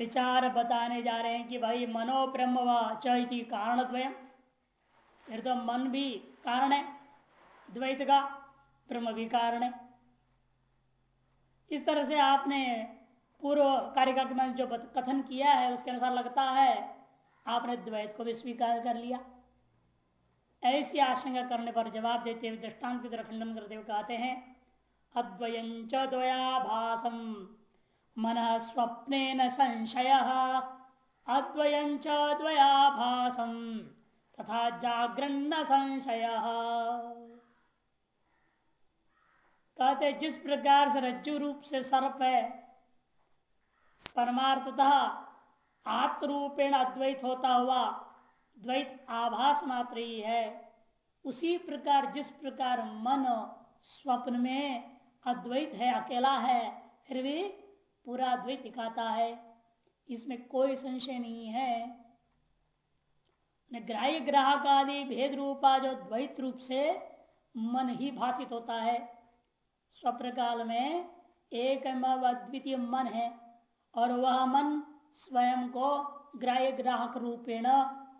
विचार बताने जा रहे हैं कि भाई मनो ब्रह्म व कारण द्वयम फिर तो मन भी कारण है, द्वैत का, ब्रह्म भी कारण है। इस तरह से आपने पूर्व कार्यक्रम में जो कथन किया है, उसके अनुसार लगता है आपने द्वैत को भी स्वीकार कर लिया। ऐसी आशंका करने पर जवाब देते हुए दृष्टांत की तरह खंडन करते हुए कहते हैं अद्वयंच द्वयाभासम। मन स्वप्न संशय अद्वयंच द्वयाभासम तथा जागरण संशय। कहते जिस प्रकार से रज्जु रूप से सर्प है, परमार्थतः आत्मरूपेण अद्वैत होता हुआ, द्वैत आभास मात्र ही है। उसी प्रकार, जिस प्रकार मन स्वप्न में अद्वैत है, अकेला है, फिर भी पूरा द्वैत दिखाता है। इसमें कोई संशय नहीं है। ग्राह्य ग्राहक आदि भेद रूपा जो द्वैत रूप से मन ही भाषित होता है। स्वप्न काल में एक अद्वितीय मन है और वह मन स्वयं को ग्राह्य ग्राहक रूपेण,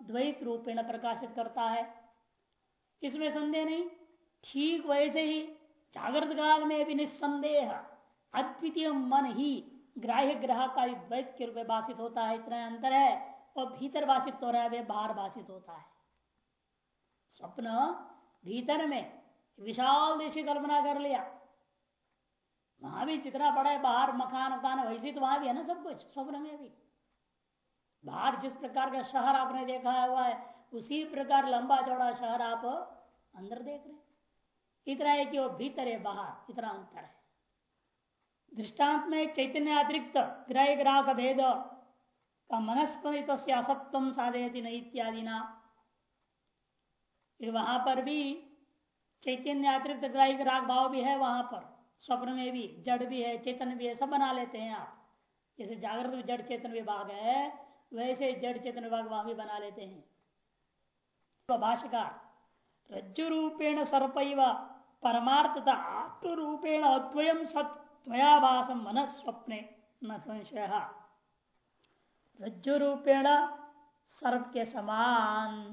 द्वैत रूपेण प्रकाशित करता है। इसमें संदेह नहीं, ठीक वैसे ही जागृत काल में भी निस्संदेह अद्वितीय मन ही ग्राह्य ग्राहक का द्वैत के रूप में भाषित होता है, इतना अंतर है, और भीतर भाषित हो रहा है वे बाहर भाषित होता है। स्वप्न भीतर में विशाल देशी कल्पना कर लिया। वहाँ भी जितना बड़ा है, बाहर मकान उकान वैसे तो वहाँ भी है ना सब कुछ, स्वप्न में भी। बाहर जिस प्रकार का शहर आपने देखा हुआ है, उसी प्रकार लंबा चौड़ा शहर आप अंदर देख रहे इतना है कि वो भीतर है, बाहर, इतना अंतर है। दृष्टांत में चैतन्य अतिरिक्त ग्रह ग्राह का भेद का मनस्पत असत्व साधयती नहीं इत्यादि ना फिर वहाँ पर भी चैतन्य अतिरिक्त ग्राही राग भाव भी है वहाँ पर। स्वप्न में भी, जड़ भी है, चेतन भी है, सब बना लेते हैं आप। जैसे जागृत में जड़ चेतन विभाग है, वैसे जड़ चेतन विभाग वहाँ भी बना लेते हैं। तो भाष्यकार रज्जु रूपेण सर्प परमार्थता आत्मरूपेण अद्वयम सत्वयाभासम मन स्वप्ने न संशय। रज्जु रूपेण सर्प के समान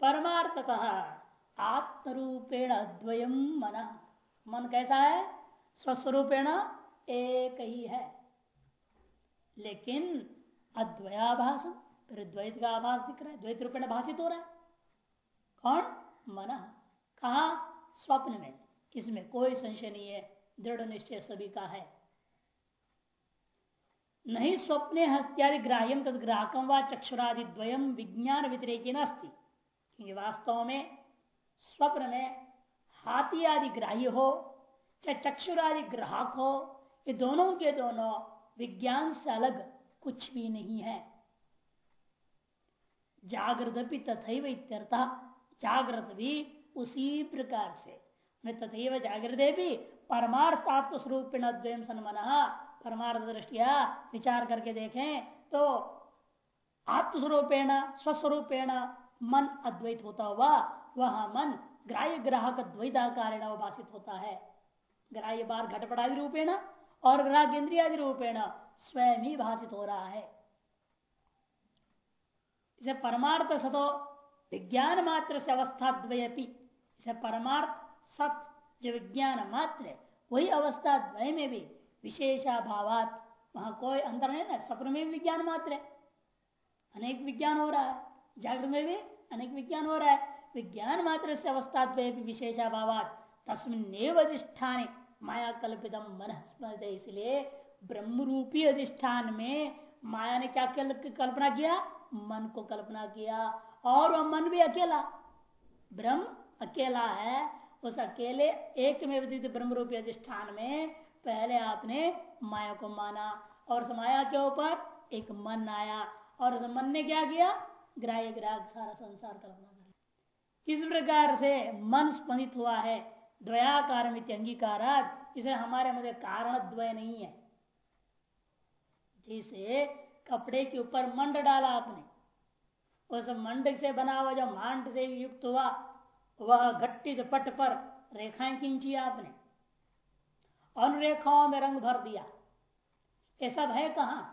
परमार्थतः आत्मरूपेण अद्वयम मन। मन कैसा है? स्वस्वरूपेण एक ही है। लेकिन अद्वयाभास फिर द्वैत का आभास दिख रहा है द्वैत रूपेण भाषित हो रहा है। कौन? मन। कहा? स्वप्न में। इसमें कोई संशय नहीं है, दृढ़ निश्चय सभी का है। नहीं स्वप्ने हस्त्यादि ग्राह्यम तद ग्राहकम व चक्षुरादि द्वयम विज्ञान व्यतिरेकी क्योंकि वास्तव में स्वप्न में हाथी आदि ग्राह्य हो, चाहे चक्षुरादि ग्राहक हो, ये दोनों के दोनों विज्ञान से अलग कुछ भी नहीं है। जागृत भी तथा इत्यर्थ जागृत भी उसी प्रकार से। तथैव जागृत भी परमार्थात्म स्वरूप द्वयम सन्मन। परमार्थ दृष्टिया विचार करके देखें तो आत्मस्वरूपेण, स्वस्वरूपेण मन अद्वैत होता हुआ, वह मन ग्राह्य ग्राहक द्वैताकार भाषित होता है। ग्राह्य बार घटपटादि रूपेण और ग्राहक इंद्रियादि रूपेण स्वयं ही भाषित हो रहा है। इसे परमार्थ सतो विज्ञान मात्र से अवस्था द्वयपी इसे परमार्थ सत जो विज्ञान मात्र है, वही अवस्था द्वय में भी विशेषा विशेषाभावात, वहाँ कोई अंतर नहीं ना स्वप्न में भी विज्ञान मात्र है। अनेक विज्ञान हो रहा है, जागृत में भी अनेक विज्ञान हो रहा है। विज्ञान मात्र से अवस्था विशेषाभावात, तस्मिन अधिष्ठान माया कल्पितम मन स्मृत इसलिए ब्रह्म रूपी अधिष्ठान में माया ने क्या कल्पना किया? मन को कल्पना किया, और वह मन भी अकेला। ब्रह्म अकेला है उस अकेले एक में विदित ब्रह्म रूपी अधिष्ठान में पहले आपने माया को माना और उस माया के ऊपर एक मन आया और उस मन ने क्या किया? ग्राह्य ग्राहक सारा संसार कल्पना कर किस प्रकार से मन स्पंदित हुआ है? द्वयाकार अंगीकार इसे हमारे मध्य कारण द्वय नहीं है। जैसे कपड़े के ऊपर मंड डाला आपने। उस मंड से बना हुआ जो मांड से युक्त हुआ वह घट्टित पट पर रेखाएँ खींची आपने। अनुरेखाओं में रंग भर दिया। ये सब है कहा?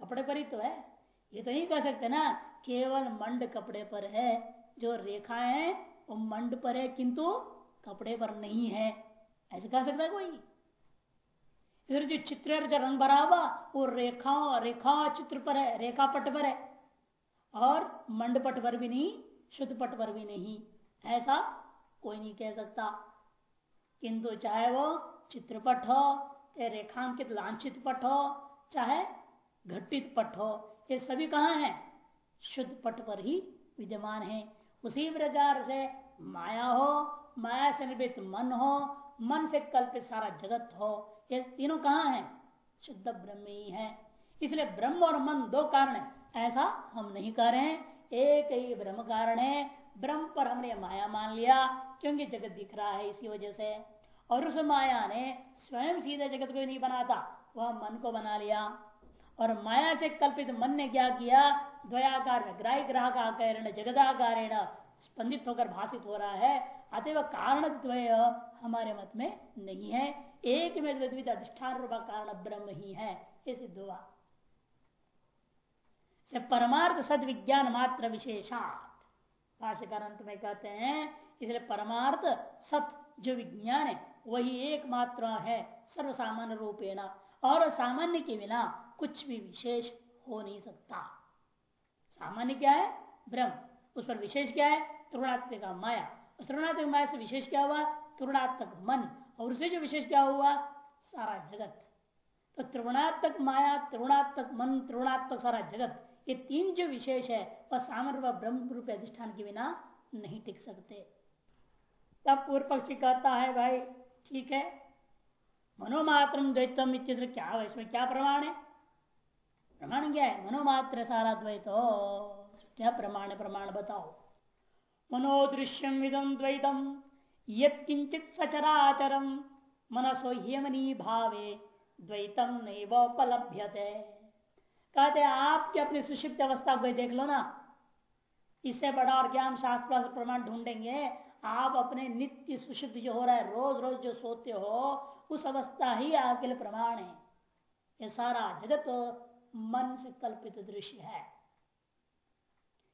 कपड़े पर ही तो है। ये तो नहीं कह सकते ना, केवल मंड कपड़े पर है। जो रेखा है, वो मंड पर है, किंतु कपड़े पर नहीं है। ऐसे कह सकता है कोई? इधर जो चित्र जो रंग भरा हुआ, वो रेखाओं, रेखा चित्र पर है, रेखा पट पर है। और मंड पट पर भी नहीं शुद्ध पट पर भी नहीं। ऐसा कोई नहीं कह सकता। किंतु चाहे वो चित्रपट हो, चाहे रेखांकित लांछित पट हो, चाहे घटित पट हो, ये सभी कहा है? शुद्ध पट पर ही विद्यमान है। उसी प्रकार से माया हो, माया से निर्मित मन हो, मन से कल्पित सारा जगत हो, ये तीनों कहाँ है? शुद्ध ब्रह्म ही है। इसलिए ब्रह्म और मन दो कारण है। ऐसा हम नहीं कह रहे हैं। एक ही ब्रह्म कारण है। ब्रह्म पर हमने माया मान लिया, क्योंकि जगत दिख रहा है इसी वजह से। और उस माया ने स्वयं सीधे जगत को नहीं बनाता, वह मन को बना लिया। और माया से कल्पित मन ने क्या किया? द्वयाकार ग्राही ग्राहक आकार जगदाकार स्पंदित होकर भाषित हो रहा है। अतएव कारण द्वय हमारे मत में नहीं है। एक में अधिष्ठान रूप कारण ब्रह्म ही है। ये सिद्ध हुआ। परमार्थ सद विज्ञान मात्र विशेषात। भाष्यकार अंत में कहते हैं, इसलिए परमार्थ सत जो विज्ञान है, वही एकमात्र है, सर्वसामान्य रूपेण, और सामान्य के बिना कुछ भी विशेष हो नहीं सकता। सामान्य क्या है? ब्रह्म। उस पर विशेष क्या है? तृणात्मक माया। तृणात्मक माया से विशेष क्या हुआ? तृणात्मक मन। और उससे जो विशेष क्या हुआ? सारा जगत। तो त्रिगुणात्मक माया त्रिगुणात्मक मन त्रिगुणात्मक सारा जगत। ये तीन जो विशेष है, वह सामर्थ्य ब्रह्म रूप अधिष्ठान के बिना नहीं टिक सकते। तब पूर्व पक्षी कहता है, भाई, ठीक है। मनोमात्र द्वैतम इत्यत्र क्या इसमें क्या प्रमाण है? प्रमाण क्या है? मनोमात्र सारा द्वैत। हो क्या प्रमाण है? प्रमाण बताओ। मनोदृश्यम इदम द्वैतम। यंचित सचराचरम। मनसो ह्यमनी भावे द्वैतम नैवोपलभ्यते। कहते आपकी अपनी सुषिप्त अवस्था को देख लो ना। इससे बड़ा और ज्ञान शास्त्र प्रमाण ढूंढेंगे। आप अपने नित्य सुषिप्त जो हो रहा है रोज रोज जो सोते हो, उस अवस्था ही आपके लिए प्रमाण है। ये सारा जगत मन से कल्पित दृश्य है।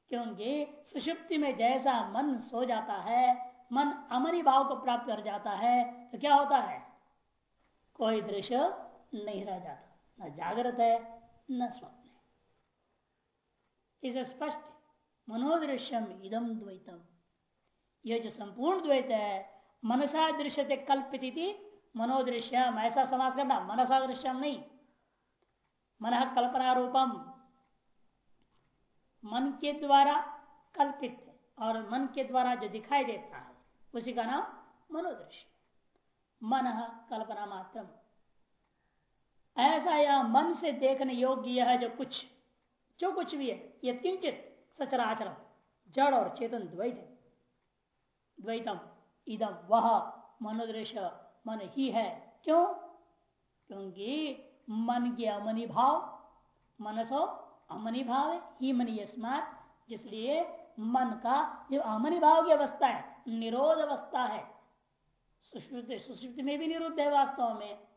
क्योंकि सुषुप्ति में जैसा मन सो जाता है, मन अमरी भाव को प्राप्त कर जाता है तो क्या होता है? कोई दृश्य नहीं रह जाता। न जागृत है, न स्वप्न इसे स्पष्ट मनोदृश्यम इदम द्वैतम। यह जो संपूर्ण द्वैत है, मनसा दृश्य से कल्पित मनोदृश्यम, ऐसा समास करना मनसा दृश्यम नहीं। मन कल्पना रूपम, मन के द्वारा कल्पित और मन के द्वारा जो दिखाई देता है, उसी का नाम मनोदृश्य। मन कल्पना मात्रम। ऐसा यह मन से देखने योग्य यह जो कुछ जो कुछ भी है यह किंचित सचराचरम, जड़ और चेतन द्वैत है। द्वैतम, इदम, वह मनोदृश्य मन ही है। क्यों? क्योंकि मन के अमनी भाव, मनसो अमनी भाव है, ही मनी यस्मात, जिसलिए मन का जो अमनी भाव की अवस्था है, निरोध अवस्था है। सुश्रुति सुश्रुति में भी निरुद्ध है वास्तव में।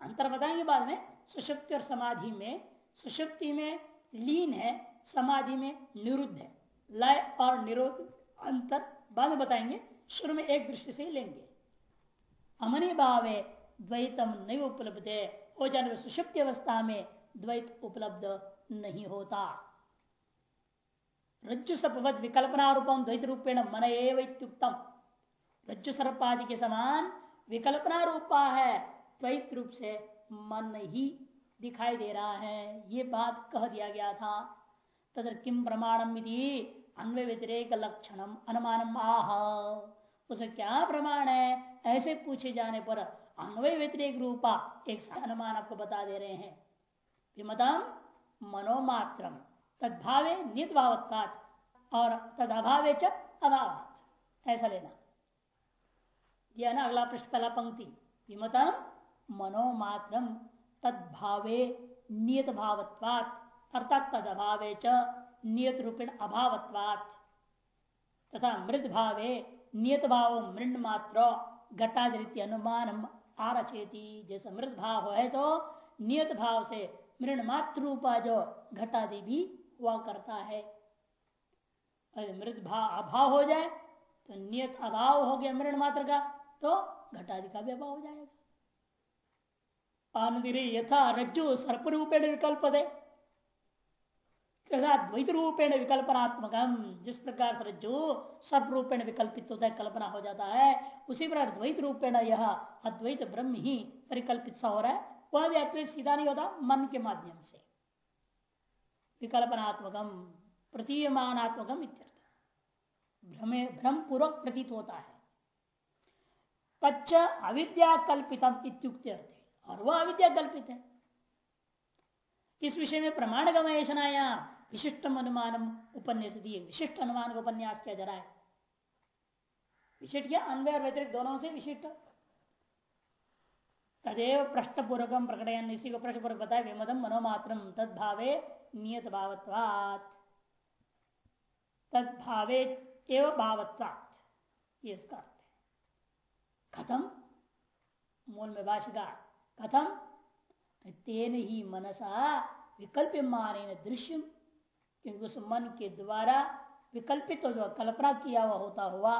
अंतर बताएँगे बाद में सुषुप्ति और समाधि में। सुषुप्ति में लीन है, समाधि में निरुद्ध है। लय और निरोध अंतर बाद में बताएँगे, शुरू में एक दृष्टि से लेंगे। अमनी भावे द्वैतम नहीं उपलब्ध है, हो जाने सुषुप्ति अवस्था में द्वैत उपलब्ध नहीं होता। रज्जु सर्पवत विकल्पना रूपम द्वैत रूपेण मन एवं रज्जु सर्पादि के समान विकल्पना रूपा है, द्वैत रूप से मन ही दिखाई दे रहा है। ये बात कह दिया गया था। तथा किम प्रमाणम अन्वय व्यतिरेक लक्षणम अनुमानम आह। उसे क्या प्रमाण है? ऐसे पूछे जाने पर अन्वय व्यतिरेक रूपा एक अनुमान आपको बता दे रहे हैं। विमतम मनोमात्रम। तदभावे नित भावत्वात और तद अभावे च अभाव ऐसा लेना। यह ना अगला पृष्ठ, पहला पंक्ति। विमतम मनोमात्रम। तदभावे नियत भावत्वात अर्थात तद अभावे च नियत रूपेण अभावत्वात। तथा मृत भावे नियत भाव मृण मात्र घटादृत्य अनुमान आरचेती। जैसे मृत भाव है तो नियत भाव से मृण मात्र रूपा जो घटादि भी हुआ करता है। मृत भाव अभाव हो जाए तो नियत अभाव हो गया मृण मात्र का तो घटादि का भी अभाव हो जाएगा। आनंद यथा रज्जु सर्प रूपेण विकल्प दे द्वैत रूपेण विकल्पनात्मक। जिस प्रकार से जो सर्प रूपेण विकल्पित होता है, कल्पना हो जाता है, उसी प्रकार द्वैत रूपेण यह अद्वैत ब्रह्म ही परिकल्पित सा हो रहा है। वह भी अद्वैत सीधा नहीं होता, मन के माध्यम से। विकल्पनात्मकम प्रतीयमानात्मकम इत्यर्थ। भ्रम पूर्वक प्रतीत होता है। तच्च अविद्या कल्पितम इत्युक्त और वह अविद्या कल्पित है। इस विषय में प्रमाण गमयशनाया विशिष्टम अनुमान उपन्यास दिए। विशिष्ट अनुमान का उपन्यास किया जा रहा है। विशिष्ट क्या अन्वय और व्यतिरिक्त दोनों से विशिष्ट। तदेव पृष्ठपूर्वकम प्रकटन इसी को पृष्ठपूर्वक बताया विमदम मनोमात्र। तद्भावे नियत भावत्वात् तद्भावे एवं भावत्वात्। ये इसका अर्थ है। खत्म मूल में भाषिका कथम? तेन ही मनसा विकल्प माने दृश्य क्योंकि उस मन के द्वारा विकल्पित जो कल्पना किया हुआ होता हुआ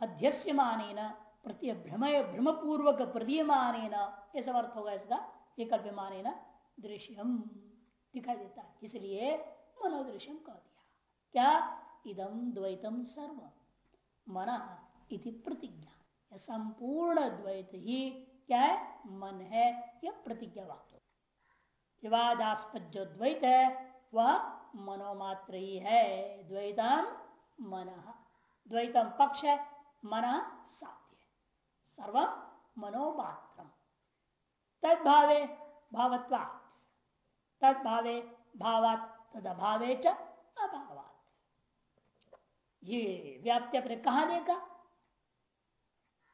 अध्यक्ष माने न प्रति भ्रम भ्रम पूर्वक प्रदीयमाने ये सब अर्थ होगा इसका विकल्प माने न दृश्यम दिखाई देता है। इसलिए मनोदृश्यम कह दिया। क्या? इदम द्वैतम सर्व। मन इति प्रतिज्ञा। संपूर्ण द्वैत ही क्या है? मन है यह प्रतिज्ञा वाक्य? विवादास्पद जो द्वैत है, वह मनोमात्र ही है। द्वैतम मन। द्वैतम पक्ष है, मन साध्य सर्व मनोमात्र तद्भावे भावत्वा तद्भावे भावात तद अभावे च अभावात। ये व्याप्ति अपने कहा देखा?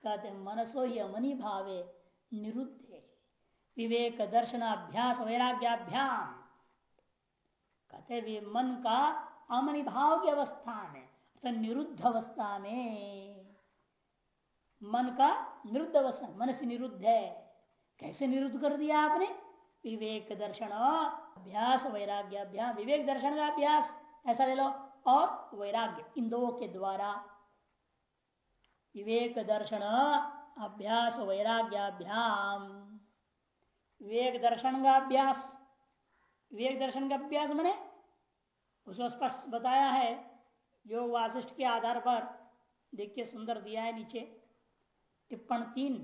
कहते मनसो ही अमनी भावे। निरुद्ध विवेक, दर्शनाभ्यास, वैराग्याभ्याम। कहते वे मन का अमनि भाव की अवस्था में तो निरुद्ध अवस्था में। मन का निरुद्ध अवस्था, मन से निरुद्ध है। कैसे निरुद्ध कर दिया आपने? विवेक दर्शन अभ्यास वैराग्य अभ्यास विवेक दर्शन का अभ्यास ऐसा ले लो। और वैराग्य, इन दो के द्वारा। विवेक, दर्शन अभ्यास वैराग्याभ्याम। विवेक दर्शन का अभ्यास विवेक दर्शन का अभ्यास मैंने उसको स्पष्ट बताया है योग वासिष्ठ के आधार पर देखिए सुंदर दिया है नीचे। टिप्पण तीन।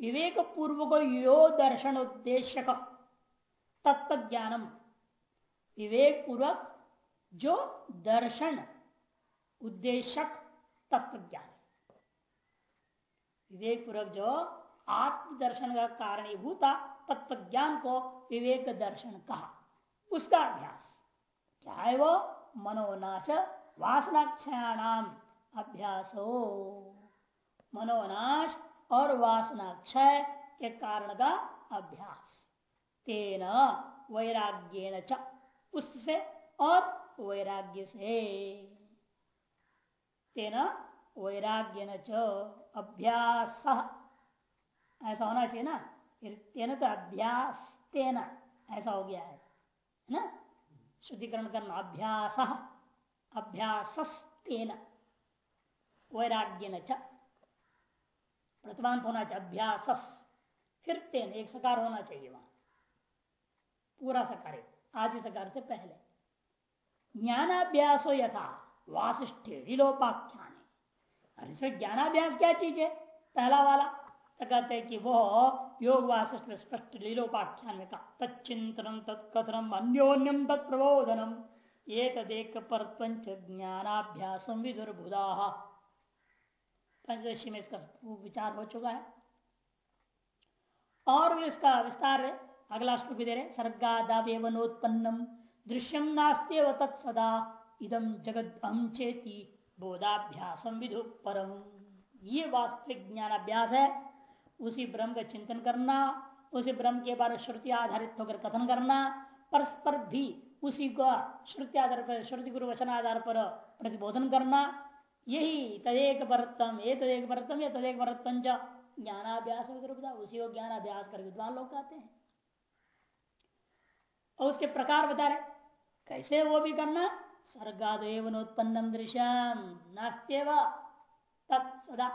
विवेक पूर्वक यो दर्शन उद्देश्य तत्व ज्ञानम विवेक पूर्वक जो दर्शन उद्देश्यक तत्व ज्ञान विवेक पूर्वक जो आत्म दर्शन का कारणीभूता तत्व ज्ञान को विवेक दर्शन कहा। उसका अभ्यास। क्या है वो? मनोनाश वासनाक्षयाणाम अभ्यास। हो मनोनाश और वासनाक्षय के कारण का अभ्यास। तेन वैराग्य उससे और वैराग्य से। तेना वैराग्य च। अभ्यास। ऐसा होना चाहिए ना? तेन तो अभ्यास तेना ऐसा हो गया है ना? शुद्धिकरण करना, अभ्यास अभ्यास तेन वैराग्य न प्रतिमांत होना चाहिए अभ्यास फिर तेन, एक सकार होना चाहिए वहाँ। पूरा सकार आदि सकार से पहले। ज्ञानाभ्यासो यथा, वासिष्ठ, विलोपाख्यान। है इसमें ज्ञानाभ्यास क्या चीज़ है? पहला वाला। तो कहते हैं कि वो योग वासिष्ठ स्पष्ट लीलोपाख्यान में कहा, तच्चिंतन तत्कथनम अन्योन्यम तत्प्रबोधनम ये तदेक पर पंच ज्ञानाभ्यासम विदुर्भुदा। पंचदशी में इसका विचार हो चुका है। और भी इसका विस्तार है। अगला श्लोक दे रहे सर्गादावेवनोत्पन्नम दृश्यम नास्तेव तत्सदा इदम जगत अहम चेती बोधाभ्यासम विधु परम। ये वास्तविक ज्ञानाभ्यास है, उसी ब्रह्म का चिंतन करना, उसी ब्रह्म के बारे श्रुति आधारित होकर कथन करना, परस्पर भी उसी का श्रुति आधार पर, श्रुति गुरु वचन आधार पर प्रतिबोधन करना, यही तदेक वर्तम, ये तदेक वर्तम, या तदेक परतम ज्ञानाभ्यास उसी को ज्ञानाभ्यास कर विद्वान लोग कहते हैं। और उसके प्रकार बता रहे कैसे वो भी करना सर्गादेव उत्पन्नम दृश्यम नास्त्यव तत्सदा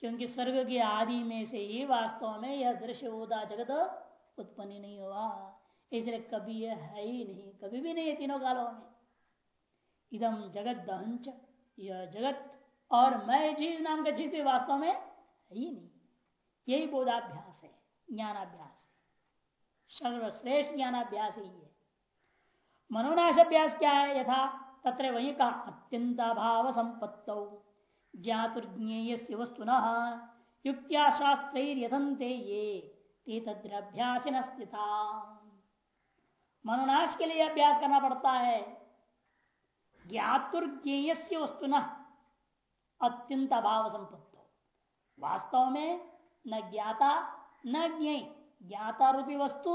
क्योंकि स्वर्ग के आदि में से ही वास्तव में यह दृश्य होता जगत उत्पन्न नहीं हुआ। इसलिए कभी यह है ही नहीं। कभी भी नहीं है तीनों कालों में। इदम जगत दहंच। यह जगत और मैं जीव नाम का जीव वास्तव में है ही नहीं। यही बोधाभ्यास है। ज्ञानाभ्यास सर्वश्रेष्ठ ज्ञानाभ्यास ही है। मनोनाश अभ्यास क्या है? यथा तत्र वही कहा अत्यंत अभाव संपत्त ज्ञातुर्ज्ञेय वस्तु युक्त्या शास्त्र ये ते तद्रभ्यास न मनोनाश के लिए अभ्यास करना पड़ता है। ज्ञातुर्ज्ञेय वस्तु न अत्यंत अभाव संपत्तो वास्तव में न ज्ञाता, न ज्ञ ज्ञाता रूपी वस्तु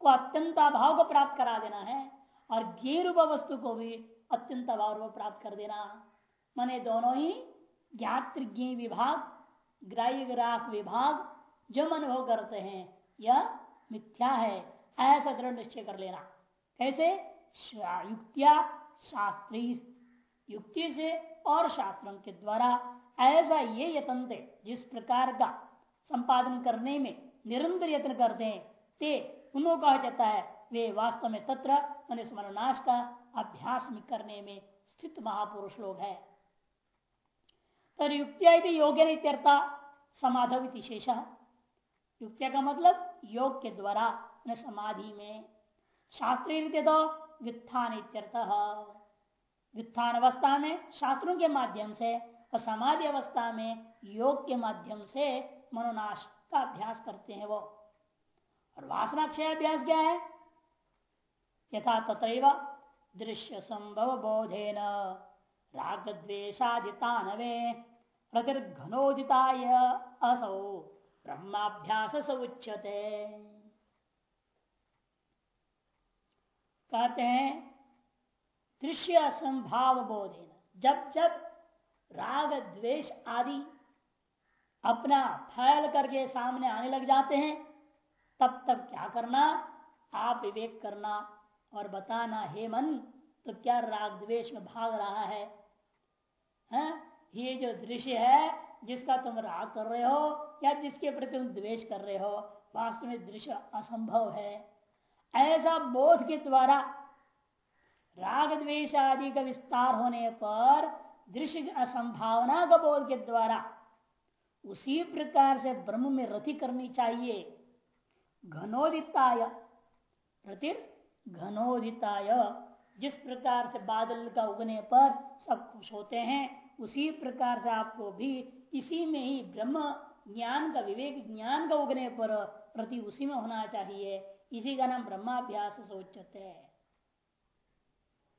को अत्यंत अभाव को प्राप्त करा देना है, और ज्ञ रूप वस्तु को भी अत्यंत अभाव रूप प्राप्त कर देना। माने दोनों ही ज्ञातृज्ञ विभाग ग्राह्य ग्राहक विभाग, जो अनुभव करते हैं, यह मिथ्या है। ऐसा दृढ़ निश्चय कर लेना। कैसे? युक्तिया शास्त्री। युक्ति से और शास्त्रों के द्वारा ऐसा ये यत्न जिस प्रकार का संपादन करने में निरंतर यत्न करते हैं, ते उन्हों कहा जाता है, वे वास्तव में तत्र मन स्मरणाश का अभ्यास में करने में स्थित महापुरुष लोग है। युक्तिया योग्य समाधव शेष। युक्तिया का मतलब योग के द्वारा समाधि में। शास्त्रीय तो व्युत्थान व्युत्थान अवस्था में शास्त्रों के माध्यम से और समाधि अवस्था में योग के माध्यम से मनोनाश का अभ्यास करते हैं वो। और वासना क्षय अभ्यास क्या है? यथा तथा दृश्य संभव बोधेन राग द्वेशादितानवे प्रतिर्घनोदिताय असौ ब्रह्माभ्यास उच्यते। कहते हैं दृश्य असंभाव बोधेन जब जब राग द्वेष आदि अपना फैल करके सामने आने लग जाते हैं, तब तब क्या करना? आप विवेक करना और बताना हे मन तो क्या राग द्वेष में भाग रहा है, है? ये जो दृश्य है जिसका तुम राग कर रहे हो या जिसके प्रति तुम द्वेष कर रहे हो वास्तव में दृश्य असंभव है। ऐसा बोध के द्वारा राग द्वेष आदि का विस्तार होने पर दृश्य असंभावना का बोध के द्वारा उसी प्रकार से ब्रह्म में रति करनी चाहिए। घनोदिताय रतिर घनोदिताय। जिस प्रकार से बादल का उगने पर सब खुश होते हैं, उसी प्रकार से आपको भी इसी में ही ब्रह्म ज्ञान का विवेक ज्ञान का उगने पर प्रति उसी में होना चाहिए। इसी का नाम ब्रह्माभ्यास सोचते है।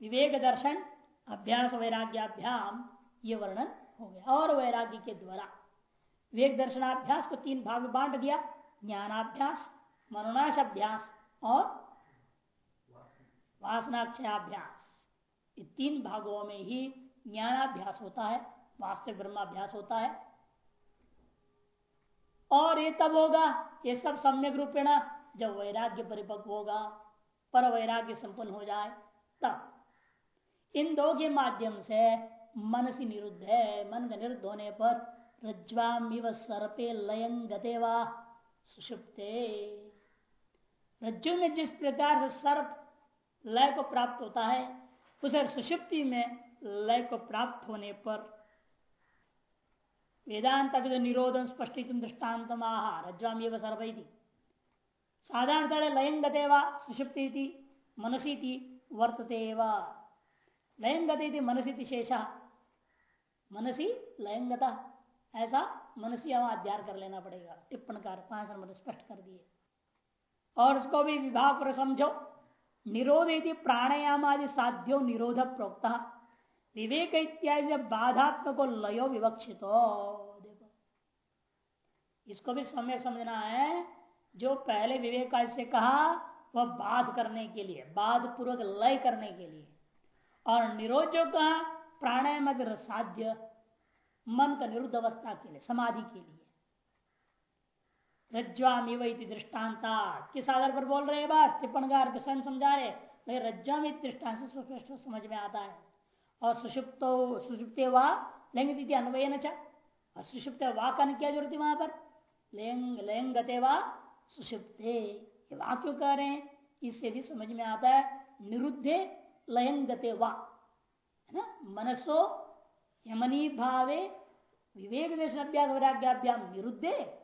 विवेक दर्शन, अभ्यास वैराग्याभ्याम, ये वर्णन हो गया। और वैराग्य के द्वारा विवेक दर्शनाभ्यास को तीन भाग में बांट दिया। ज्ञानाभ्यास मनोनाश अभ्यास और वासनाक्षयाभ्यास ये तीन भागों में ही ज्ञानाभ्यास होता है, वास्तविक ब्रह्माभ्यास होता है। और ये तब होगा, ये सब सम्यक रूपेण जब वैराग्य परिपक्व होगा, पर वैराग्य संपन्न हो जाए, तब। इन दो के माध्यम से मन से निरुद्ध है, मन का निरुद्ध होने पर रज्वाम सर्पे लयं गते सुषुप्ते। रज्जु में जिस प्रकार से सर्प लय को प्राप्त होता है। उसे सुषुप्ति में लय को प्राप्त होने पर वेदांत अभी निरोधन स्पष्ट दृष्टांत रज्वामी सर्वई साधारण लयन गते सुषुप्ति मनसी वर्तते लयन गते मनसी शेष। मनसी लयंगता, ऐसा मनुष्य अध्यार कर लेना पड़ेगा। टिप्पण कार पाँच नंबर स्पष्ट कर दिए। और उसको भी विभाग पर समझो। निरोध यदि प्राणायाम आदि साध्यो निरोध प्रोक्त विवेक इत्यादि जब बाधात्मक लयो विवक्षित। देखो। इसको भी समय समझना है, जो पहले विवेक से कहा, वह बाध करने के लिए बाध पूर्वक लय करने के लिए। और निरोध जो कहा प्राणायाम साध्य, मन का निरुद्ध अवस्था के लिए, समाधि के लिए रज्ज्वामी वही दृष्टानता किस आधार पर बोल रहे हैं बात? टिप्पणकार स्वयं समझा रहे भाई, रज्ज्वामी दृष्टान से समझ में आता है। और सुषुप्त, सुषुप्ते वा लेंग दीदी अन्वय न और सुषुप्त वा का क्या ज़रूरत है वहाँ पर? लेंग, लेंगते वा सुषुप्ते। वा क्यों कह रहे हैं? इससे भी समझ में आता है। निरुद्धे लयंगते वा। है ना? मनसो यमनी भावे विवेक देश अभ्यास वैराग्याभ्याम निरुद्धे।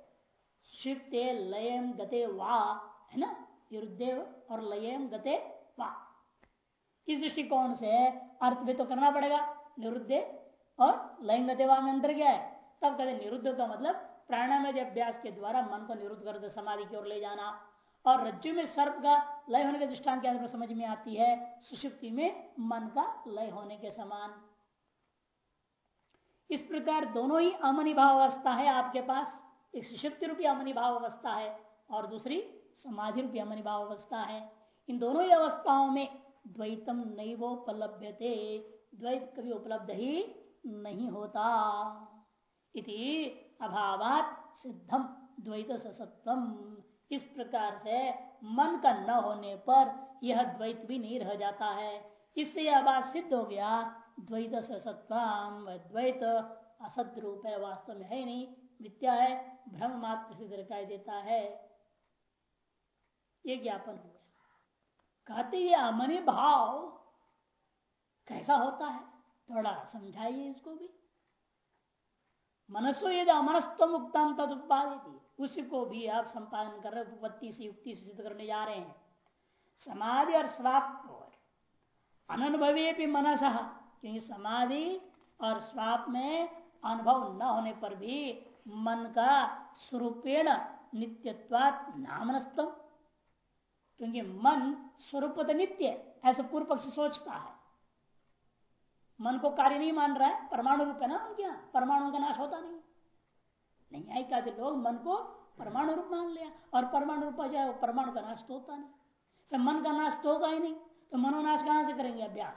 शिवते लयम गते वा, है ना? निरुद्धे और लयम गते वा। इस दृष्टिकोण से अर्थ भी तो करना पड़ेगा। निरुद्धे और लयंगते वा में अंतर क्या है? तब कहते निरुद्ध का मतलब प्राणायाम अभ्यास के द्वारा मन को निरुद्ध कर समाधि की ओर ले जाना। और रज्जु में सर्प का लय होने के दृष्टांत के समझ में आती है सुषुप्ति में मन का लय होने के समान। इस प्रकार दोनों ही अमनि भाव अवस्था है आपके पास। एक सुषुप्ति रूपी अमनि भाव अवस्था है और दूसरी समाधि रूपी अमनि भाव अवस्था है। इन दोनों ही अवस्थाओं में द्वैतम नैवोपलभ्य द्वैत कभी उपलब्ध ही नहीं होता। इति अभावात सिद्धम द्वैत सत्वम इस प्रकार से मन का न होने पर यह द्वैत भी नहीं रह जाता है। इससे यह बात सिद्ध हो गया द्वैत सत्वाम द्वैत असत रूप है, वास्तव में है नहीं। मिथ्या है भ्रम मात्र से दिखाई देता है। ये ज्ञापन हो गया। कहते ये अमनि भाव कैसा होता है? थोड़ा समझाइए इसको भी। मनसो यदि अमनस्व मुक्तम तद उत्पादित उसको भी आप संपादन कर रहे उपपत्ति से, युक्ति से सिद्ध करने जा रहे हैं। समाधि और स्वाप और अनुभवी भी मनस, क्योंकि समाधि और स्वाप में अनुभव न होने पर भी मन का स्वरूपेण नित्यत्वात नामनस्तम। क्योंकि मन स्वरूप नित्य ऐसा पूर्व पक्ष सोचता है। मन को कार्य नहीं मान रहा है, परमाणु रूप है ना क्या? परमाणु का नाश होता नहीं नहीं आई का लोग मन को परमाणु रूप मान लिया, और परमाणु रूप जाए परमाणु का नाश तो होता नहीं। सब मन का नाश तो होगा ही नहीं तो मनोनाश कहाँ से करेंगे अभ्यास?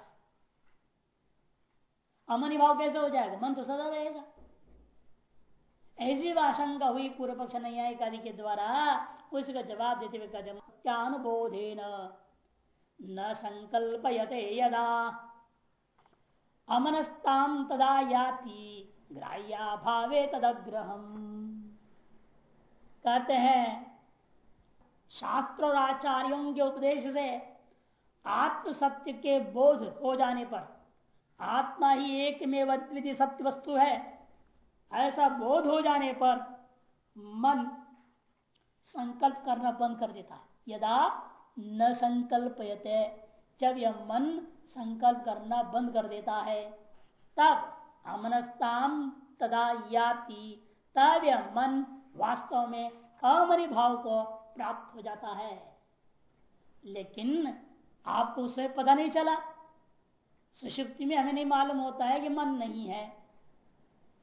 अमनि भाव कैसे हो जाएगा? मन तो सदा रहेगा। ऐसी आशंका हुई पूर्व पक्ष न्यायिक आदि के द्वारा, उसका जवाब देते हुए कहते क्या अनुबोधे न संकल्पयते यदा अमनस्ताम तदा याति, ग्राह्या भावे तदग्रहम। कहते हैं शास्त्र और आचार्यों के उपदेश से आत्म सत्य के बोध हो जाने पर, आत्मा ही एक में सत्य वस्तु है। ऐसा बोध हो जाने पर मन संकल्प करना बंद कर देता है। यदा न संकल्पयते, जब यह मन संकल्प करना बंद कर देता है, तब अमनस्ताम तदा याति, तब यह मन वास्तव में अमनि भाव को प्राप्त हो जाता है। लेकिन आपको उसे पता नहीं चला। सुषुप्ति में हमें नहीं मालूम होता है कि मन नहीं है।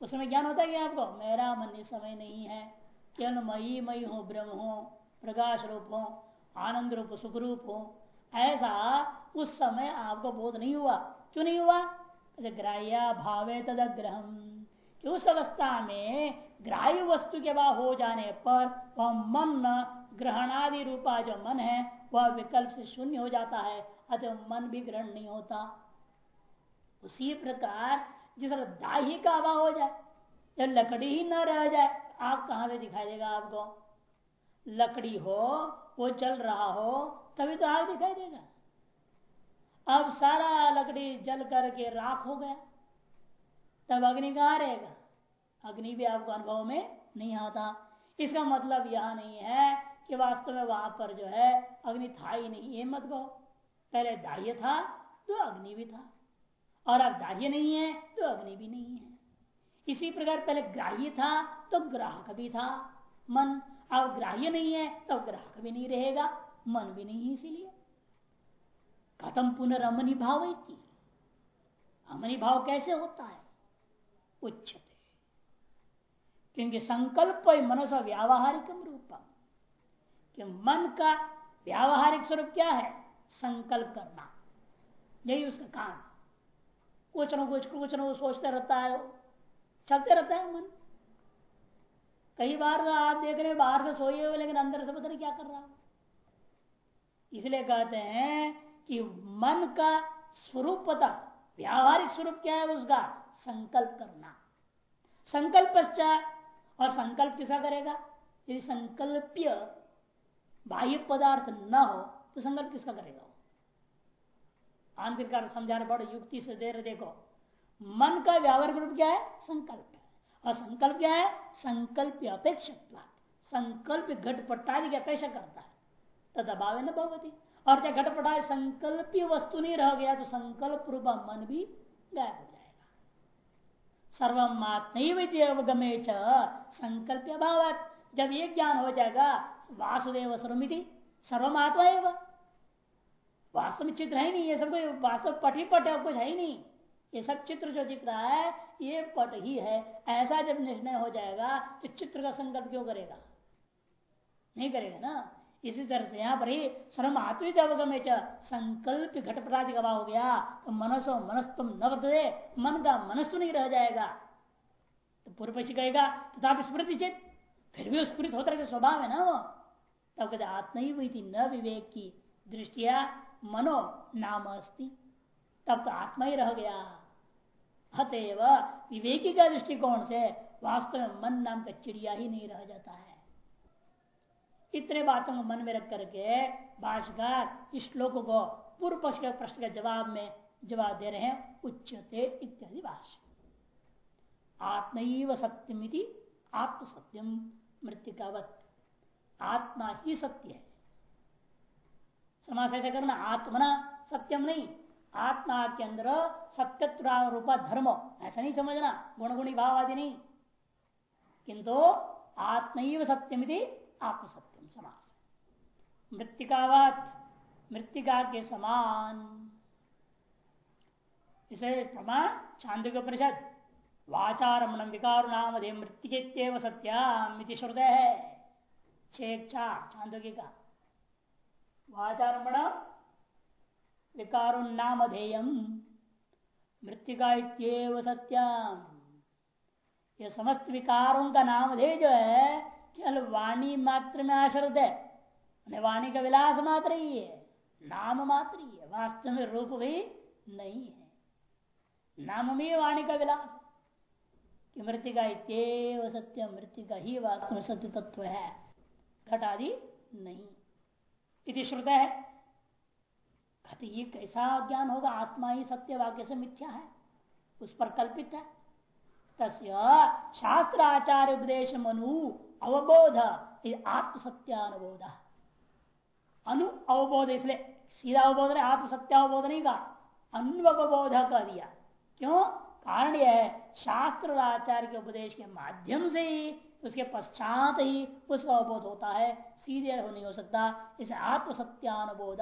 उस समय ज्ञान होता है कि आपको? मेरा मन इस समय नहीं है केवल मई मई हो, ब्रह्म हो, प्रकाश रूप हो, आनंद रूप, सुख रूप हो। ऐसा उस समय आपको बोध नहीं हुआ। क्यों नहीं हुआ? ग्राह्य भावे तदग्रहम कि उस अवस्था में ग्राह्य वस्तु के बाद हो जाने पर वह मन ग्रहणादि रूपा जो मन है, वह विकल्प से शून्य हो जाता है। अतः मन भी ग्रहण नहीं होता। उसी प्रकार जिस दाही का अभाव हो जाए जब लकड़ी ही न रह जाए आग कहाँ से दिखाई देगा आपको? लकड़ी हो, वो चल रहा हो, तभी तो आग दिखाई देगा। अब सारा लकड़ी जल करके राख हो गया, तब अग्नि कहा रहेगा? अग्नि भी आपको अनुभव में नहीं आता। इसका मतलब यह नहीं है कि वास्तव में वहाँ पर जो है, अग्नि था ही नहीं, ये मत कहो। पहले दाह्य था तो अग्नि भी था। और अब दाह्य नहीं है तो अग्नि भी नहीं है। इसी प्रकार पहले ग्राह्य था तो ग्राहक भी था। मन, अब ग्राह्य नहीं है तो ग्राहक भी नहीं रहेगा, मन भी नहीं है इसीलिए। खत्म पुनर्मनी भाव अमनी भाव कैसे होता है? उच्चते क्योंकि संकल्प मनस व्यावहारिक रूपम। कि मन का व्यावहारिक स्वरूप क्या है? संकल्प करना। यही उसका काम कुछ न कुछ कुछ न कुछ सोचते रहता है चलते रहता है मन। कई बार तो आप देख रहे बाहर से सोए हुए, लेकिन अंदर से पता नहीं क्या कर रहा इसलिए कहते हैं कि मन का स्वरूप पता, व्यावहारिक स्वरूप क्या है, उसका संकल्प करना। संकल्प पश्चात, और संकल्प किसा करेगा? यदि संकल्प्य बाह्य पदार्थ न हो तो संकल्प किसका करेगा? आंतरिक समझाने बड़े युक्ति से दे रहे देखो। मन का व्यावहारिक रूप क्या है? संकल्प और संकल्प क्या है? संकल्प अपेक्षा संकल्प घटपटादि की अपेक्षा करता है। तद अभाव न भवती और जब घटपटा संकल्प वस्तु नहीं रह गया तो संकल्प रूप मन भी गायब हो जाएगा। सर्वमात्मगमे संकल्प अभाव जब ये ज्ञान हो जाएगा, वासुदेव सर्वमिति सर्वमात्मा एवं वास्तव में चित्र है नहीं, ये सब कोई वास्तव पट ही पट है कुछ है ही नहीं। ये सब चित्र जो दिख रहा है, ये पट ही है। ऐसा जब निर्णय हो जाएगा तो चित्र का संकल्प क्यों करेगा? नहीं करेगा ना? इसी तरह से यहाँ पर ही सर्व आत्मिक अवगम संकल्प घटपटादि का हो गया तो मनसो मनस्तुम न वर्तते, मन का मनस्तु नहीं रह जाएगा। तो पूर्व पक्षी कहेगा तथा स्मृति चेत। फिर भी स्मृत होता स्वभाव है ना वो। तब कहते आत्म ही न विवेक की दृष्टिया मनो नाम अस्ति तब तो आत्मा ही रह गया। अतएव विवेकी का दृष्टिकोण से वास्तव में मन नाम का चिड़िया ही नहीं रह जाता है। इतने बातों को मन में रख करके भाषकर इस श्लोक को पूर्व पक्ष के प्रश्न के जवाब में जवाब दे रहे हैं उच्चते इत्यादि भाष आत्म सत्यमिति आत्म सत्यम मृतिकावत आत्मा ही सत्य है। समास ऐसा करना आत्मना सत्यम नहीं। आत्मा के अंदर सत्यत्व रूपा धर्म। ऐसा नहीं समझना, गुणगुणी भाव आदि नहीं। किंतु आत्म सत्यम आत्म सत्यम समास। मृतिकावत मृतिका के समान। इसे प्रमाण के परिषद वाचारमण विकार नाम मृत्यु सत्याम श्रुत है। छेक्षा चांदोगी का। वाचारमण। विकारुन्नामधेयम। मृतिका सत्यम। ये समस्त विकारों का नाम धे जो है, केवल वाणी मात्र में आश्रित है। वाणी का विलास मात्र ही है, नाम मात्र ही है, वास्तव में रूप भी नहीं है। नाम में वाणी का विलास कि मृतिका इत्येव सत्य मृतिका ही वास्तव सत्य तत्व है। घट आदि नहीं। इति श्रुत है। कहते ये कैसा ज्ञान होगा? आत्मा ही सत्य वाक्य से मिथ्या है। उस पर कल्पित है। तस्य शास्त्र आचार्य उपदेश मनु अवबोध आत्म सत्यानुबोध अनु अवबोध, इसलिए सीधा अवबोध नहीं आत्म सत्यावबोध नहीं का अनुबोध कर दिया। क्यों? कारण यह है शास्त्र और आचार्य के उपदेश के माध्यम से ही उसके पश्चात ही उसका अवबोध होता है। सीधे हो नहीं हो सकता। इसे आत्म सत्यानुबोध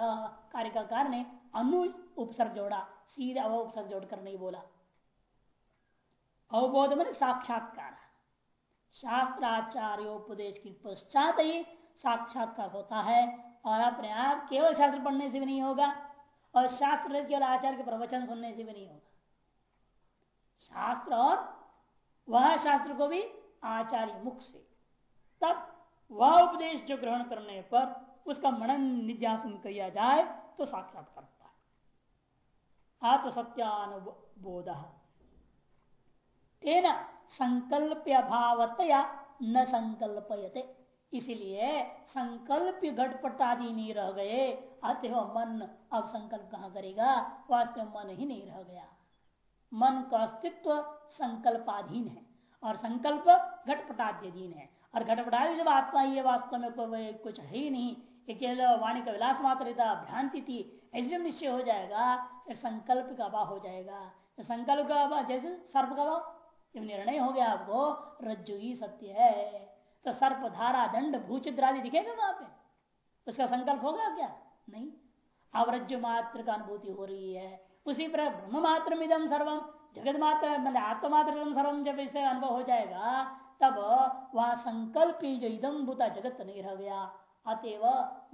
कार्य का कारण अनु उपसर्ग जोड़ा। सीधे अव उपसर्ग जोड़कर नहीं बोला। अवबोध मैंने साक्षात्कार। शास्त्राचार्योपदेश के पश्चात ही साक्षात्कार होता है और अपने आप केवल शास्त्र पढ़ने से भी नहीं होगा और शास्त्र केवल आचार्य के प्रवचन सुनने से भी नहीं होगा। शास्त्र और वह शास्त्र को भी आचार्य मुख से। तब वह उपदेश जो ग्रहण करने पर उसका मनन निध्यासन किया जाए तो साक्षात करता है आत्म सत्यानुबोध तेना संकल्प अभावतया न संकल्पयते। इसलिए संकल्प घटपट आदि नहीं रह गए। अतः मन अब संकल्प कहा करेगा? वास्तव मन ही नहीं रह गया। मन का अस्तित्व संकल्पाधीन है और संकल्प घटपटाधीन है। और घटपटादि जब आत्मा ही वास्तव में कोई कुछ है ही नहीं। केवल वाणी का विलास मात्र था भ्रांति थी, ऐसे निश्चय हो जाएगा, फिर संकल्प का अभाव हो जाएगा। तो संकल्प का अभाव, जैसे सर्प का अभाव, जब निर्णय हो गया आपको, रज्जु ही सत्य है। तो सर्प धारा दंड, भूचित्र आदि दिखेगा वहाँ पे? उसका संकल्प होगा क्या? नहीं। अब रज्जु मात्र का अनुभूति हो रही है। उसी पर ब्रह्म मात्र इदम सर्वम जगत मात्र मतलब आत्मात्र सर्वम जब इसे अनुभव हो जाएगा, तब वह संकल्प ही जो इदम भूता जगत नहीं रह गया, अतएव